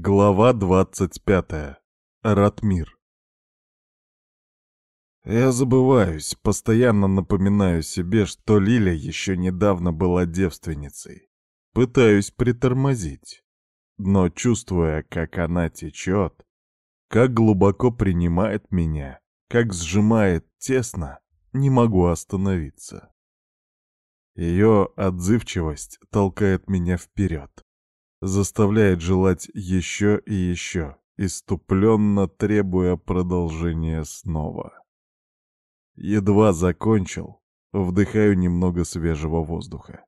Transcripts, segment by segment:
Глава 25. Ратмир. Я забываюсь, постоянно напоминаю себе, что Лиля еще недавно была девственницей. Пытаюсь притормозить, но чувствуя, как она течет, как глубоко принимает меня, как сжимает тесно, не могу остановиться. Ее отзывчивость толкает меня вперед заставляет желать еще и еще, иступленно требуя продолжения снова. Едва закончил, вдыхаю немного свежего воздуха.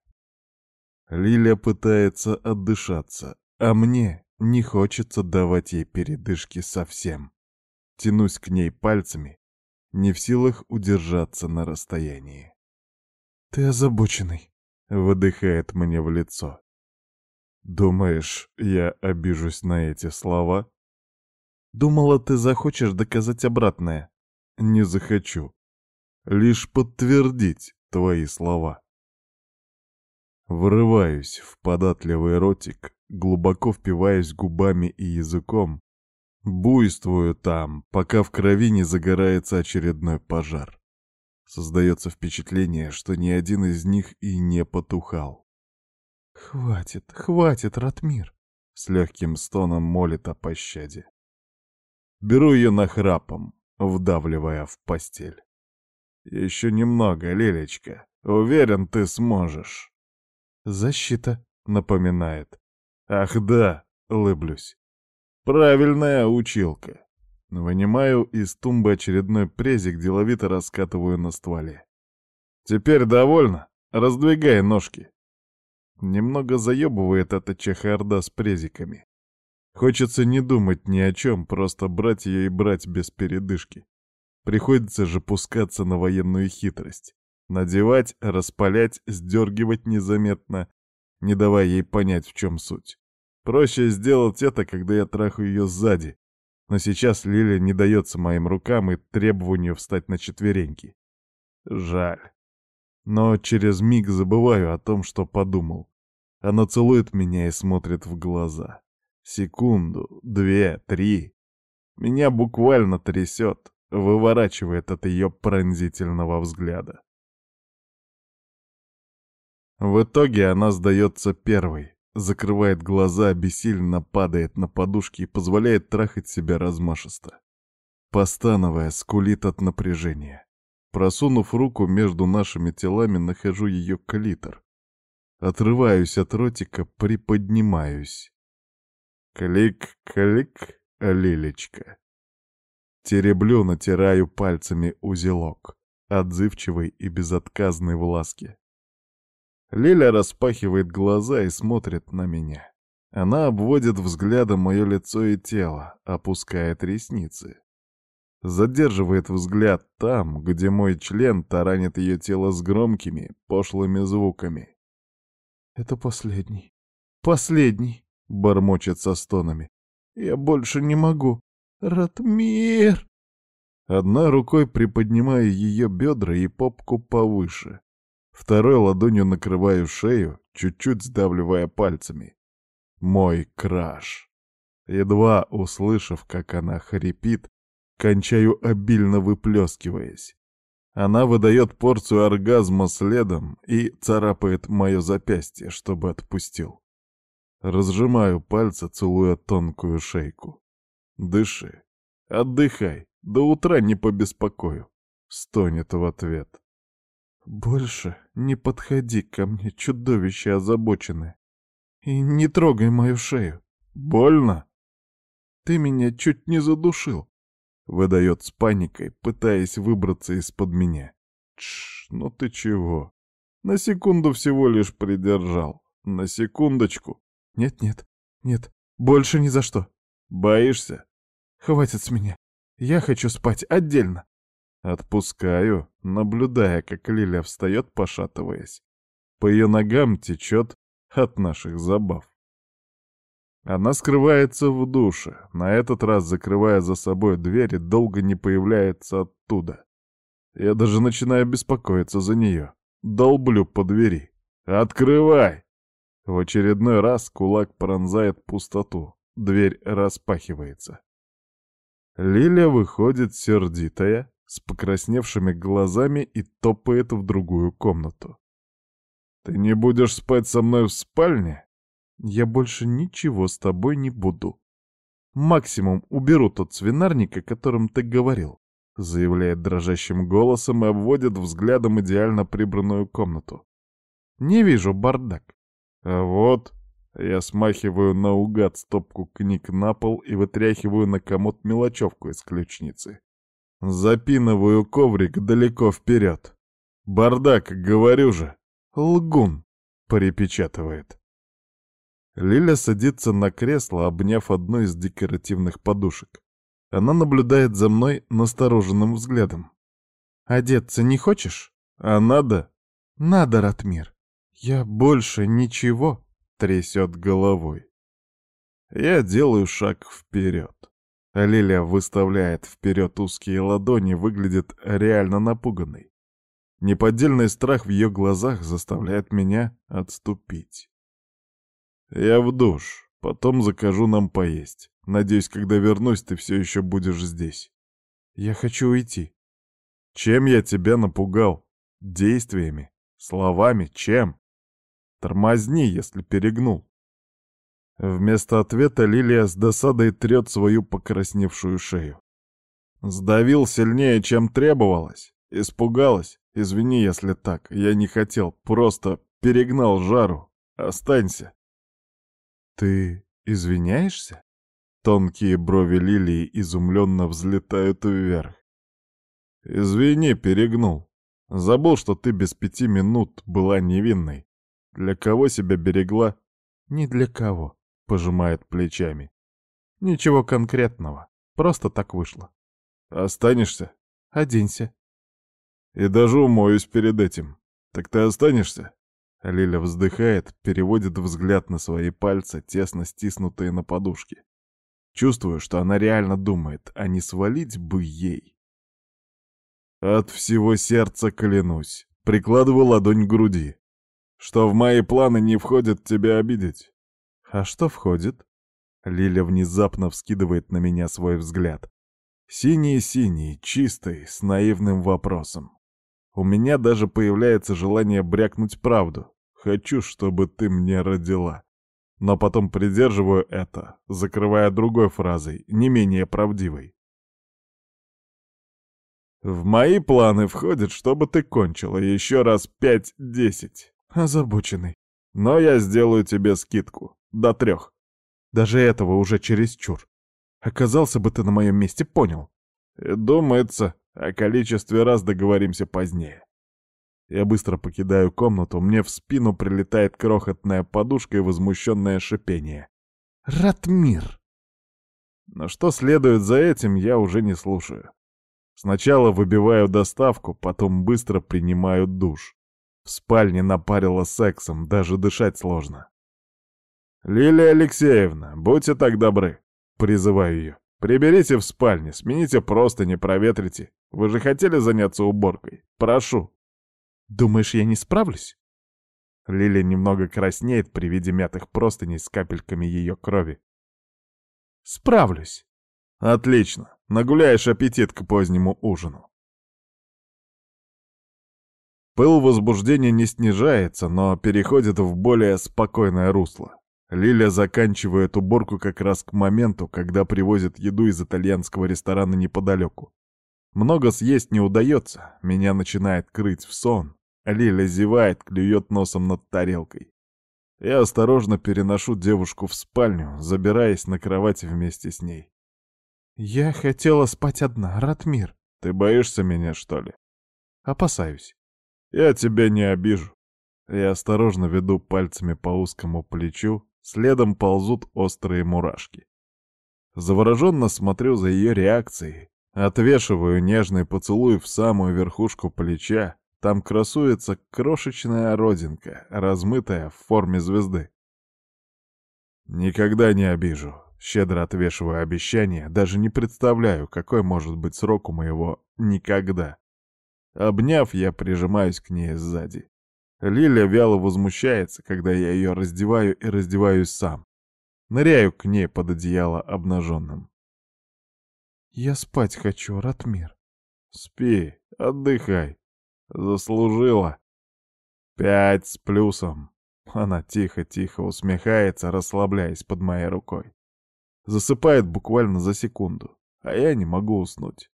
Лиля пытается отдышаться, а мне не хочется давать ей передышки совсем. Тянусь к ней пальцами, не в силах удержаться на расстоянии. «Ты озабоченный», — выдыхает мне в лицо. Думаешь, я обижусь на эти слова? Думала, ты захочешь доказать обратное. Не захочу. Лишь подтвердить твои слова. Врываюсь в податливый ротик, глубоко впиваясь губами и языком. Буйствую там, пока в крови не загорается очередной пожар. Создается впечатление, что ни один из них и не потухал. «Хватит, хватит, Ратмир!» — с легким стоном молит о пощаде. Беру ее нахрапом, вдавливая в постель. «Еще немного, Лилечка. Уверен, ты сможешь». «Защита», — напоминает. «Ах да», — лыблюсь. «Правильная училка». Вынимаю из тумбы очередной презик, деловито раскатываю на стволе. «Теперь довольно? Раздвигай ножки» немного заебывает эта чехарда с презиками. Хочется не думать ни о чем, просто брать ее и брать без передышки. Приходится же пускаться на военную хитрость. Надевать, распалять, сдергивать незаметно, не давая ей понять, в чем суть. Проще сделать это, когда я трахаю ее сзади. Но сейчас Лиля не дается моим рукам и требованию встать на четвереньки. Жаль. Но через миг забываю о том, что подумал. Она целует меня и смотрит в глаза. Секунду, две, три. Меня буквально трясет, выворачивает от ее пронзительного взгляда. В итоге она сдается первой, закрывает глаза, бессильно падает на подушки и позволяет трахать себя размашисто. Постановая, скулит от напряжения. Просунув руку между нашими телами, нахожу ее клитор. Отрываюсь от ротика, приподнимаюсь. Клик-клик, лилечка. Тереблю, натираю пальцами узелок, отзывчивой и безотказной в ласке. Лиля распахивает глаза и смотрит на меня. Она обводит взглядом мое лицо и тело, опускает ресницы. Задерживает взгляд там, где мой член таранит ее тело с громкими, пошлыми звуками. Это последний. Последний!» — бормочет со стонами. «Я больше не могу. Ратмир!» Одна рукой приподнимаю ее бедра и попку повыше. Второй ладонью накрываю шею, чуть-чуть сдавливая пальцами. Мой краш. Едва услышав, как она хрипит, кончаю обильно выплескиваясь. Она выдает порцию оргазма следом и царапает мое запястье, чтобы отпустил. Разжимаю пальцы, целуя тонкую шейку. «Дыши. Отдыхай. До утра не побеспокою», — стонет в ответ. «Больше не подходи ко мне, чудовище озабоченное, и не трогай мою шею. Больно? Ты меня чуть не задушил выдает с паникой, пытаясь выбраться из-под меня. Тш, ну ты чего? На секунду всего лишь придержал. На секундочку. Нет-нет, нет, больше ни за что. Боишься? Хватит с меня. Я хочу спать отдельно. Отпускаю, наблюдая, как Лиля встает, пошатываясь. По ее ногам течет от наших забав. Она скрывается в душе, на этот раз закрывая за собой дверь и долго не появляется оттуда. Я даже начинаю беспокоиться за нее. Долблю по двери. «Открывай!» В очередной раз кулак пронзает пустоту. Дверь распахивается. Лилия выходит сердитая, с покрасневшими глазами и топает в другую комнату. «Ты не будешь спать со мной в спальне?» Я больше ничего с тобой не буду. Максимум уберу тот свинарник, о котором ты говорил», — заявляет дрожащим голосом и обводит взглядом идеально прибранную комнату. «Не вижу бардак». А «Вот», я смахиваю наугад стопку книг на пол и вытряхиваю на комод мелочевку из ключницы. Запинываю коврик далеко вперед. «Бардак, говорю же!» «Лгун!» — припечатывает. Лиля садится на кресло, обняв одну из декоративных подушек. Она наблюдает за мной настороженным взглядом. «Одеться не хочешь?» «А надо?» «Надо, Ратмир. Я больше ничего», — трясет головой. Я делаю шаг вперед. Лиля выставляет вперед узкие ладони, выглядит реально напуганной. Неподдельный страх в ее глазах заставляет меня отступить. Я в душ, потом закажу нам поесть. Надеюсь, когда вернусь, ты все еще будешь здесь. Я хочу уйти. Чем я тебя напугал? Действиями? Словами? Чем? Тормозни, если перегнул. Вместо ответа Лилия с досадой трет свою покрасневшую шею. Сдавил сильнее, чем требовалось. Испугалась. Извини, если так. Я не хотел. Просто перегнал жару. Останься. «Ты извиняешься?» Тонкие брови Лилии изумленно взлетают вверх. «Извини, перегнул. Забыл, что ты без пяти минут была невинной. Для кого себя берегла?» «Ни для кого», — пожимает плечами. «Ничего конкретного. Просто так вышло». «Останешься?» «Оденься». «И даже умоюсь перед этим. Так ты останешься?» Лиля вздыхает, переводит взгляд на свои пальцы, тесно стиснутые на подушке. Чувствую, что она реально думает, а не свалить бы ей. От всего сердца клянусь, прикладываю ладонь к груди, что в мои планы не входит тебя обидеть. А что входит? Лиля внезапно вскидывает на меня свой взгляд. Синий-синий, чистый, с наивным вопросом. У меня даже появляется желание брякнуть правду. Хочу, чтобы ты мне родила. Но потом придерживаю это, закрывая другой фразой, не менее правдивой. В мои планы входит, чтобы ты кончила еще раз пять-десять. Озабоченный. Но я сделаю тебе скидку. До трех. Даже этого уже чересчур. Оказался бы ты на моем месте, понял. Думается, о количестве раз договоримся позднее. Я быстро покидаю комнату, мне в спину прилетает крохотная подушка и возмущенное шипение. «Ратмир!» Но что следует за этим, я уже не слушаю. Сначала выбиваю доставку, потом быстро принимаю душ. В спальне напарило сексом, даже дышать сложно. «Лилия Алексеевна, будьте так добры!» — призываю ее. Приберите в спальне, смените просто, не проветрите. Вы же хотели заняться уборкой. Прошу. Думаешь, я не справлюсь? Лили немного краснеет при виде мятых простыней с капельками ее крови. Справлюсь. Отлично. Нагуляешь аппетит к позднему ужину. Пыл возбуждения не снижается, но переходит в более спокойное русло. Лилия заканчивает уборку как раз к моменту, когда привозят еду из итальянского ресторана неподалеку. Много съесть не удается, меня начинает крыть в сон. Лиля зевает, клюет носом над тарелкой. Я осторожно переношу девушку в спальню, забираясь на кровать вместе с ней. «Я хотела спать одна, Ратмир». «Ты боишься меня, что ли?» «Опасаюсь». «Я тебя не обижу». Я осторожно веду пальцами по узкому плечу, Следом ползут острые мурашки. Завороженно смотрю за ее реакцией, отвешиваю нежный поцелуй в самую верхушку плеча, там красуется крошечная родинка, размытая в форме звезды. «Никогда не обижу», — щедро отвешиваю обещание, даже не представляю, какой может быть срок у моего «никогда». Обняв, я прижимаюсь к ней сзади. Лилия вяло возмущается, когда я ее раздеваю и раздеваюсь сам. Ныряю к ней под одеяло обнаженным. «Я спать хочу, Ратмир». «Спи, отдыхай. Заслужила». «Пять с плюсом». Она тихо-тихо усмехается, расслабляясь под моей рукой. Засыпает буквально за секунду, а я не могу уснуть.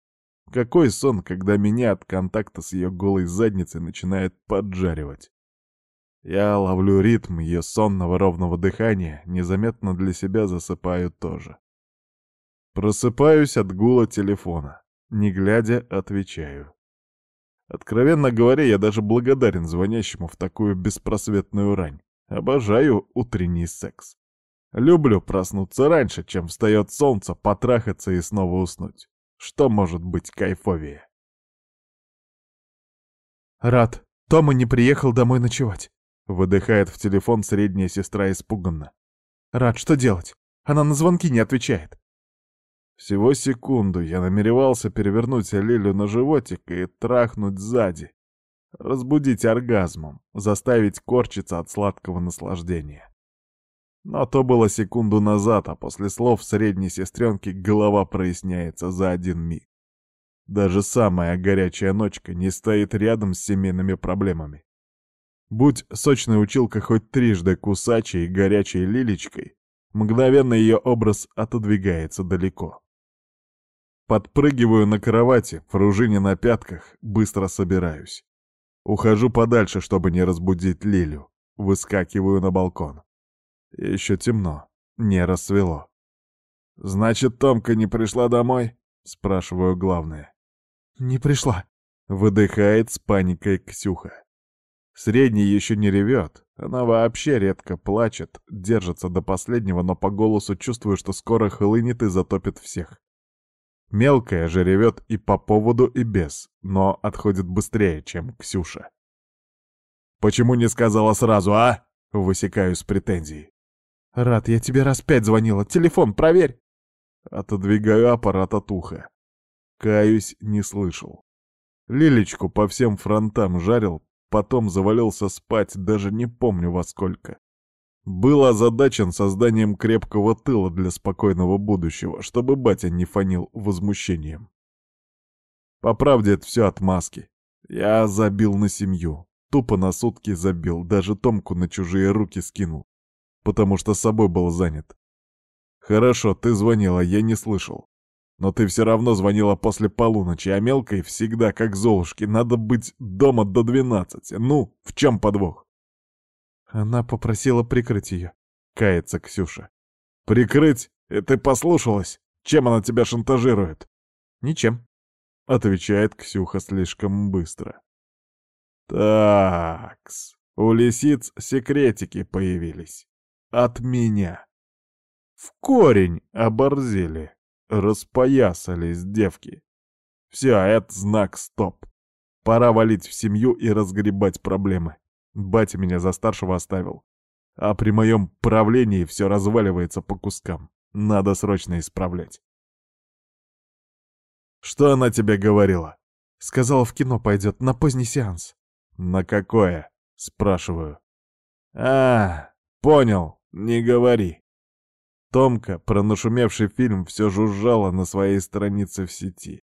Какой сон, когда меня от контакта с ее голой задницей начинает поджаривать. Я ловлю ритм ее сонного ровного дыхания, незаметно для себя засыпаю тоже. Просыпаюсь от гула телефона. Не глядя, отвечаю. Откровенно говоря, я даже благодарен звонящему в такую беспросветную рань. Обожаю утренний секс. Люблю проснуться раньше, чем встает солнце, потрахаться и снова уснуть. Что может быть кайфовее? Рад, Тома не приехал домой ночевать. Выдыхает в телефон средняя сестра испуганно. «Рад, что делать? Она на звонки не отвечает». Всего секунду я намеревался перевернуть Лилю на животик и трахнуть сзади. Разбудить оргазмом, заставить корчиться от сладкого наслаждения. Но то было секунду назад, а после слов средней сестренки голова проясняется за один миг. Даже самая горячая ночка не стоит рядом с семейными проблемами. Будь сочная училка хоть трижды кусачей горячей лилечкой, мгновенно ее образ отодвигается далеко. Подпрыгиваю на кровати, пружине на пятках, быстро собираюсь. Ухожу подальше, чтобы не разбудить Лилю. Выскакиваю на балкон. Еще темно, не рассвело. «Значит, Томка не пришла домой?» — спрашиваю главное. «Не пришла», — выдыхает с паникой Ксюха. Средняя еще не ревет. Она вообще редко плачет, держится до последнего, но по голосу чувствую, что скоро хлынет и затопит всех. Мелкая же ревет и по поводу, и без, но отходит быстрее, чем Ксюша. «Почему не сказала сразу, а?» — высекаю с претензий. «Рад, я тебе раз пять звонила. Телефон проверь!» Отодвигаю аппарат от уха. Каюсь, не слышал. Лилечку по всем фронтам жарил, потом завалился спать, даже не помню во сколько. Был озадачен созданием крепкого тыла для спокойного будущего, чтобы батя не фанил возмущением. По правде, это все отмазки. Я забил на семью, тупо на сутки забил, даже Томку на чужие руки скинул, потому что собой был занят. Хорошо, ты звонила, я не слышал. Но ты все равно звонила после полуночи, а мелкой всегда, как Золушки, надо быть дома до двенадцати. Ну, в чем подвох?» Она попросила прикрыть ее. Кается Ксюша. «Прикрыть? И ты послушалась? Чем она тебя шантажирует?» «Ничем», — отвечает Ксюха слишком быстро. «Такс, у лисиц секретики появились. От меня. В корень оборзели». Распоясались девки. Все, а это знак «стоп». Пора валить в семью и разгребать проблемы. Батя меня за старшего оставил. А при моем правлении все разваливается по кускам. Надо срочно исправлять. «Что она тебе говорила?» «Сказала, в кино пойдет, на поздний сеанс». «На какое?» — спрашиваю. «А, понял, не говори». Томка, про нашумевший фильм, все жужжало на своей странице в сети.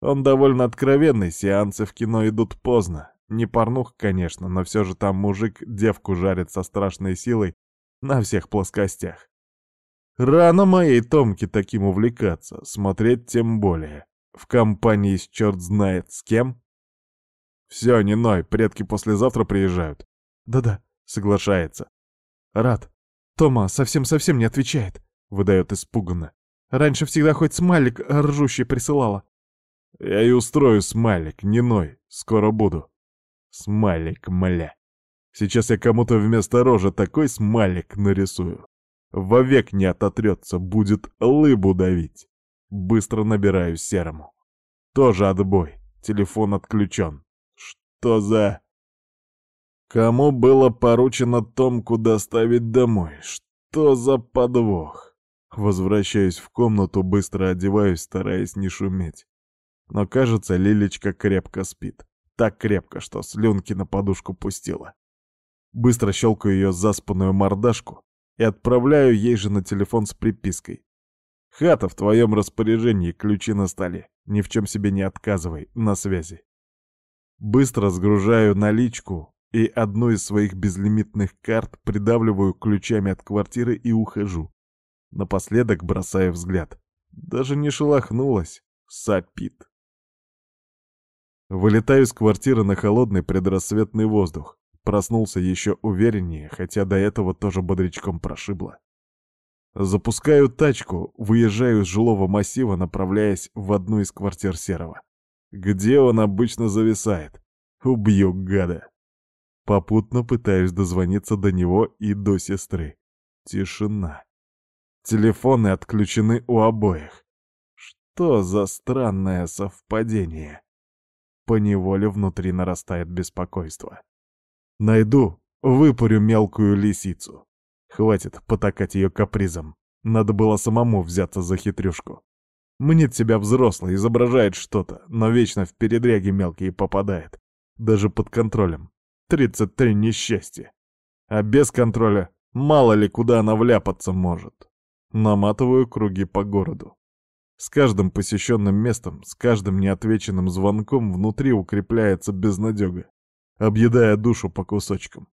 Он довольно откровенный, сеансы в кино идут поздно. Не порнух, конечно, но все же там мужик девку жарит со страшной силой на всех плоскостях. Рано моей Томке таким увлекаться, смотреть тем более. В компании с черт знает с кем. Все, не ной, предки послезавтра приезжают. Да-да, соглашается. Рад, «Тома совсем-совсем не отвечает», — выдает испуганно. «Раньше всегда хоть смайлик ржущий присылала». «Я и устрою смайлик, не ной, скоро буду». «Смайлик, мля. Сейчас я кому-то вместо рожи такой смайлик нарисую. Вовек не ототрется, будет лыбу давить». Быстро набираю серому. «Тоже отбой, телефон отключен». «Что за...» Кому было поручено Томку доставить домой? Что за подвох? Возвращаюсь в комнату, быстро одеваюсь, стараясь не шуметь. Но, кажется, Лилечка крепко спит. Так крепко, что слюнки на подушку пустила. Быстро щелкаю ее заспанную мордашку и отправляю ей же на телефон с припиской. «Хата в твоем распоряжении, ключи на столе. Ни в чем себе не отказывай, на связи». Быстро сгружаю наличку, и одну из своих безлимитных карт придавливаю ключами от квартиры и ухожу. Напоследок бросаю взгляд. Даже не шелохнулась. Сопит. Вылетаю из квартиры на холодный предрассветный воздух. Проснулся еще увереннее, хотя до этого тоже бодрячком прошибло. Запускаю тачку, выезжаю из жилого массива, направляясь в одну из квартир Серого. Где он обычно зависает? Убью гада попутно пытаюсь дозвониться до него и до сестры. Тишина. Телефоны отключены у обоих. Что за странное совпадение? Поневоле внутри нарастает беспокойство. Найду, выпарю мелкую лисицу. Хватит потакать ее капризом. Надо было самому взяться за хитрюшку. Мнит себя взрослый, изображает что-то, но вечно в передряги мелкие попадает. Даже под контролем тридцать три несчастья. А без контроля мало ли куда она вляпаться может. Наматываю круги по городу. С каждым посещенным местом, с каждым неотвеченным звонком внутри укрепляется безнадега, объедая душу по кусочкам.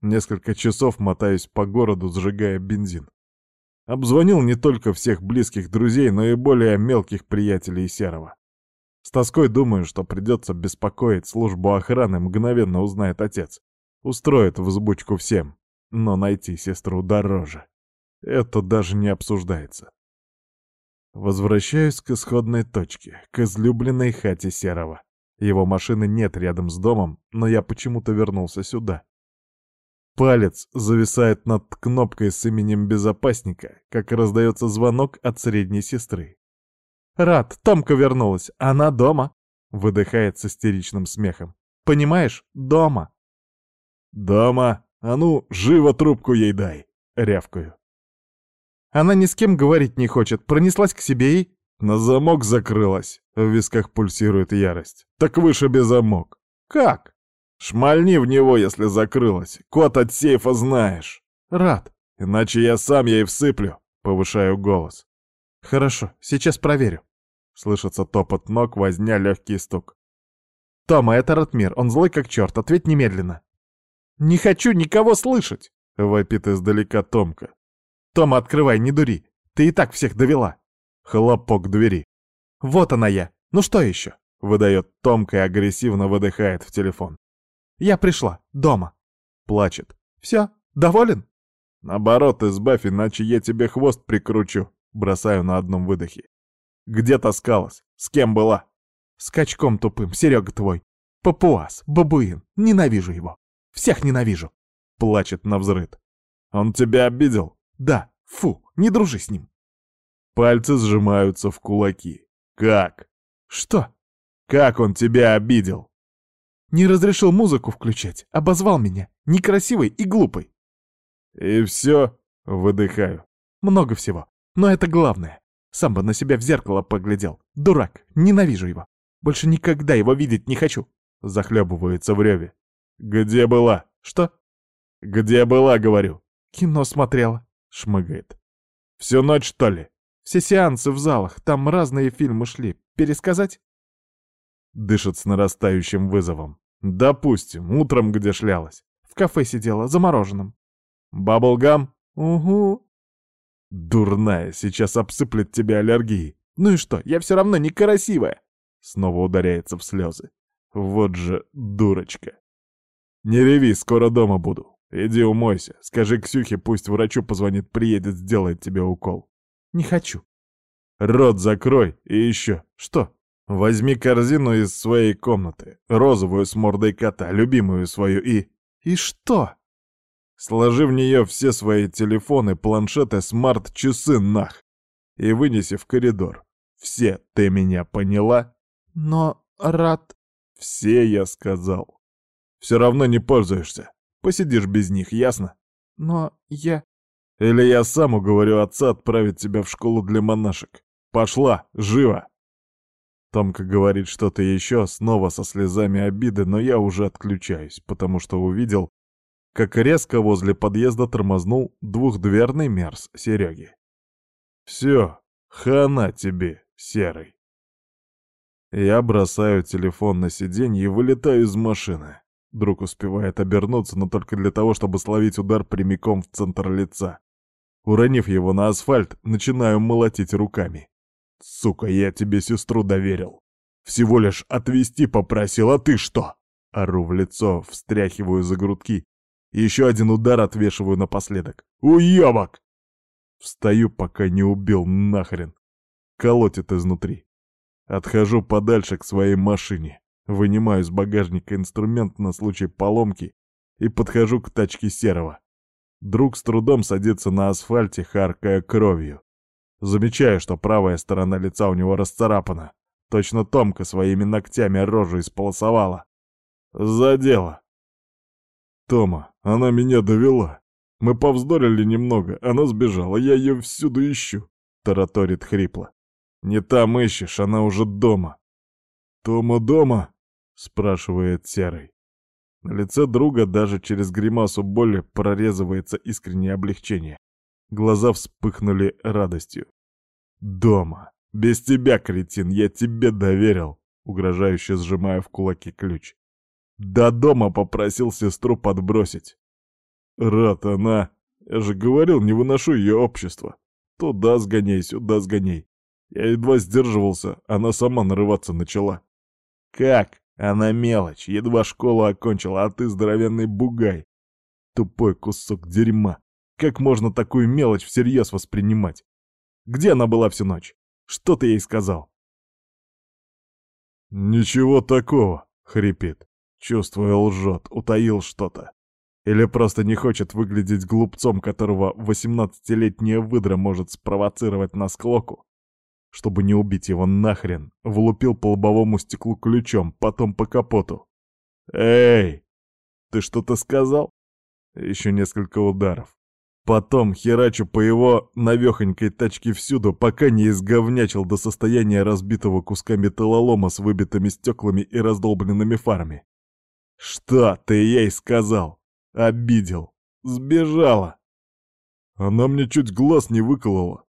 Несколько часов мотаюсь по городу, сжигая бензин. Обзвонил не только всех близких друзей, но и более мелких приятелей Серого. С тоской думаю, что придется беспокоить службу охраны, мгновенно узнает отец. Устроит взбучку всем. Но найти сестру дороже. Это даже не обсуждается. Возвращаюсь к исходной точке, к излюбленной хате Серого. Его машины нет рядом с домом, но я почему-то вернулся сюда. Палец зависает над кнопкой с именем безопасника, как раздается звонок от средней сестры. Рад, Томка вернулась, она дома!» — выдыхает с истеричным смехом. «Понимаешь, дома!» «Дома! А ну, живо трубку ей дай!» — рявкаю. Она ни с кем говорить не хочет, пронеслась к себе и... На замок закрылась. В висках пульсирует ярость. Так выше без замок. Как? Шмальни в него, если закрылась. Кот от сейфа знаешь. Рад. Иначе я сам ей всыплю. Повышаю голос. «Хорошо, сейчас проверю». Слышится топот ног, возня легкий стук. «Тома, это Ратмир, он злой как черт, ответь немедленно». «Не хочу никого слышать!» — вопит издалека Томка. «Тома, открывай, не дури, ты и так всех довела!» Хлопок двери. «Вот она я, ну что еще?» — выдает Томка и агрессивно выдыхает в телефон. «Я пришла, дома!» Плачет. «Все, доволен?» «Наоборот, избавь, иначе я тебе хвост прикручу!» Бросаю на одном выдохе. «Где таскалась? С кем была?» «С качком тупым, Серега твой. Папуас, бабуин, ненавижу его. Всех ненавижу!» Плачет на взрыд. «Он тебя обидел?» «Да, фу, не дружи с ним!» Пальцы сжимаются в кулаки. «Как?» «Что?» «Как он тебя обидел?» «Не разрешил музыку включать, обозвал меня некрасивой и глупой». «И все?» — выдыхаю. «Много всего. Но это главное. Сам бы на себя в зеркало поглядел. Дурак, ненавижу его. Больше никогда его видеть не хочу. Захлебывается в реве. Где была? Что? Где была, говорю. Кино смотрела. Шмыгает. Всю ночь, что ли? Все сеансы в залах, там разные фильмы шли. Пересказать? Дышит с нарастающим вызовом. Допустим, утром где шлялась. В кафе сидела, замороженным. Баблгам? Угу. «Дурная, сейчас обсыплет тебя аллергией. Ну и что, я все равно некрасивая!» Снова ударяется в слезы. «Вот же дурочка!» «Не реви, скоро дома буду. Иди умойся. Скажи Ксюхе, пусть врачу позвонит, приедет, сделает тебе укол». «Не хочу». «Рот закрой. И еще. Что?» «Возьми корзину из своей комнаты. Розовую с мордой кота, любимую свою и...» «И что?» Сложи в нее все свои телефоны, планшеты, смарт-часы нах и вынеси в коридор. Все, ты меня поняла? Но, Рад... Все, я сказал. Все равно не пользуешься. Посидишь без них, ясно? Но я... Или я сам уговорю отца отправить тебя в школу для монашек. Пошла, живо!» Томка говорит что-то еще, снова со слезами обиды, но я уже отключаюсь, потому что увидел, как резко возле подъезда тормознул двухдверный мерз Сереги. «Все, хана тебе, Серый!» Я бросаю телефон на сиденье и вылетаю из машины. Друг успевает обернуться, но только для того, чтобы словить удар прямиком в центр лица. Уронив его на асфальт, начинаю молотить руками. «Сука, я тебе сестру доверил. Всего лишь отвезти попросил, а ты что?» Ору в лицо, встряхиваю за грудки, еще один удар отвешиваю напоследок. Уёбок! Встаю, пока не убил нахрен. Колотит изнутри. Отхожу подальше к своей машине. Вынимаю из багажника инструмент на случай поломки и подхожу к тачке Серого. Друг с трудом садится на асфальте, харкая кровью. Замечаю, что правая сторона лица у него расцарапана. Точно Томка своими ногтями рожу исполосовала. Задело. Тома, она меня довела. Мы повздорили немного, она сбежала, я ее всюду ищу», — тараторит хрипло. «Не там ищешь, она уже дома». «Тома дома?» — спрашивает Серый. На лице друга даже через гримасу боли прорезывается искреннее облегчение. Глаза вспыхнули радостью. «Дома! Без тебя, кретин, я тебе доверил!» Угрожающе сжимая в кулаке ключ. До дома попросил сестру подбросить. Рад она. Я же говорил, не выношу ее общество. Туда сгоняй, сюда сгоняй. Я едва сдерживался, она сама нарываться начала. Как? Она мелочь, едва школу окончила, а ты здоровенный бугай. Тупой кусок дерьма. Как можно такую мелочь всерьез воспринимать? Где она была всю ночь? Что ты ей сказал? «Ничего такого», — хрипит. Чувствую, лжет, утаил что-то. Или просто не хочет выглядеть глупцом, которого 18-летняя выдра может спровоцировать на склоку. Чтобы не убить его нахрен, влупил по лобовому стеклу ключом, потом по капоту. «Эй! Ты что-то сказал?» Еще несколько ударов. Потом херачу по его навехонькой тачке всюду, пока не изговнячил до состояния разбитого куска металлолома с выбитыми стеклами и раздолбленными фарами. «Что ты ей сказал? Обидел? Сбежала?» «Она мне чуть глаз не выколола.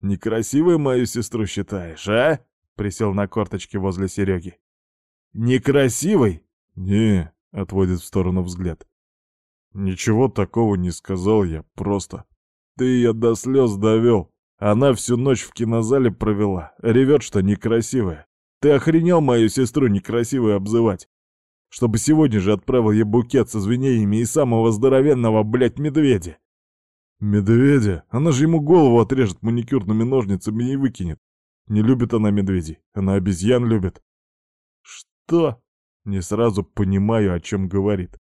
Некрасивой мою сестру считаешь, а?» Присел на корточки возле Сереги. «Некрасивой?» «Не», — отводит в сторону взгляд. «Ничего такого не сказал я, просто. Ты ее до слез довел. Она всю ночь в кинозале провела. Ревет, что некрасивая. Ты охренел мою сестру некрасивой обзывать? чтобы сегодня же отправил ей букет со звеньями и самого здоровенного, блядь, медведя. Медведя? Она же ему голову отрежет маникюрными ножницами и выкинет. Не любит она медведей, она обезьян любит. Что? Не сразу понимаю, о чем говорит.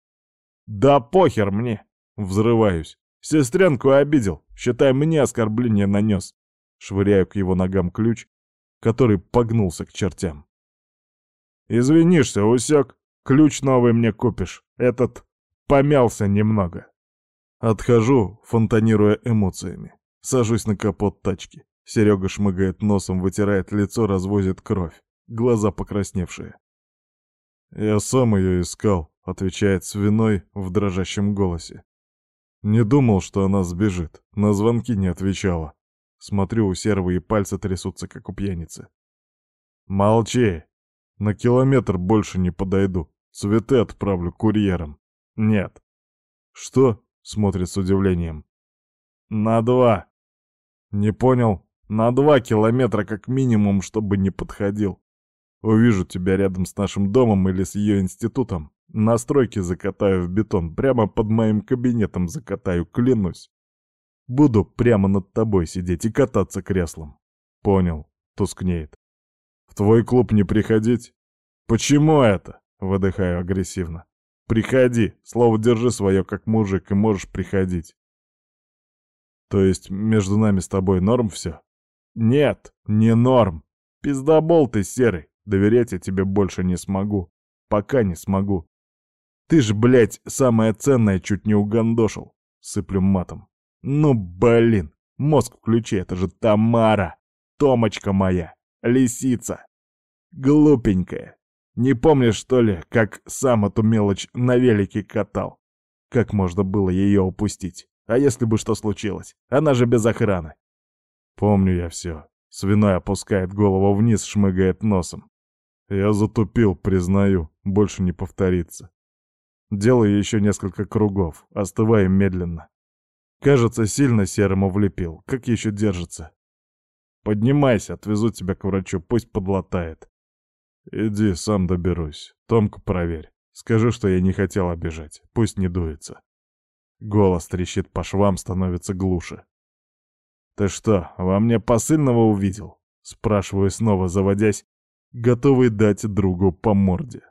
Да похер мне! Взрываюсь. Сестренку обидел, считай, мне оскорбление нанес. Швыряю к его ногам ключ, который погнулся к чертям. «Извинишься, усек!» Ключ новый мне купишь. Этот помялся немного. Отхожу, фонтанируя эмоциями. Сажусь на капот тачки. Серега шмыгает носом, вытирает лицо, развозит кровь. Глаза покрасневшие. «Я сам ее искал», — отвечает с виной в дрожащем голосе. Не думал, что она сбежит. На звонки не отвечала. Смотрю, у серого и пальцы трясутся, как у пьяницы. «Молчи!» На километр больше не подойду. Цветы отправлю курьером. Нет. Что? Смотрит с удивлением. На два. Не понял. На два километра как минимум, чтобы не подходил. Увижу тебя рядом с нашим домом или с ее институтом. Настройки закатаю в бетон, прямо под моим кабинетом закатаю, клянусь. Буду прямо над тобой сидеть и кататься креслом. Понял, тускнеет. В твой клуб не приходить? Почему это? Выдыхаю агрессивно. Приходи, слово держи свое, как мужик, и можешь приходить. То есть между нами с тобой норм все? Нет, не норм. Пиздобол ты серый, доверять я тебе больше не смогу. Пока не смогу. Ты ж, блядь, самое ценное чуть не угандошил. Сыплю матом. Ну, блин, мозг включи, это же Тамара, Томочка моя лисица. Глупенькая. Не помнишь, что ли, как сам эту мелочь на велике катал? Как можно было ее упустить? А если бы что случилось? Она же без охраны. Помню я все. Свиной опускает голову вниз, шмыгает носом. Я затупил, признаю, больше не повторится. Делаю еще несколько кругов, остывая медленно. Кажется, сильно серому влепил. Как еще держится? Поднимайся, отвезу тебя к врачу, пусть подлатает. Иди, сам доберусь. Томку проверь. скажу, что я не хотел обижать. Пусть не дуется. Голос трещит по швам, становится глуше. Ты что, во мне посыльного увидел? Спрашиваю снова, заводясь, готовый дать другу по морде.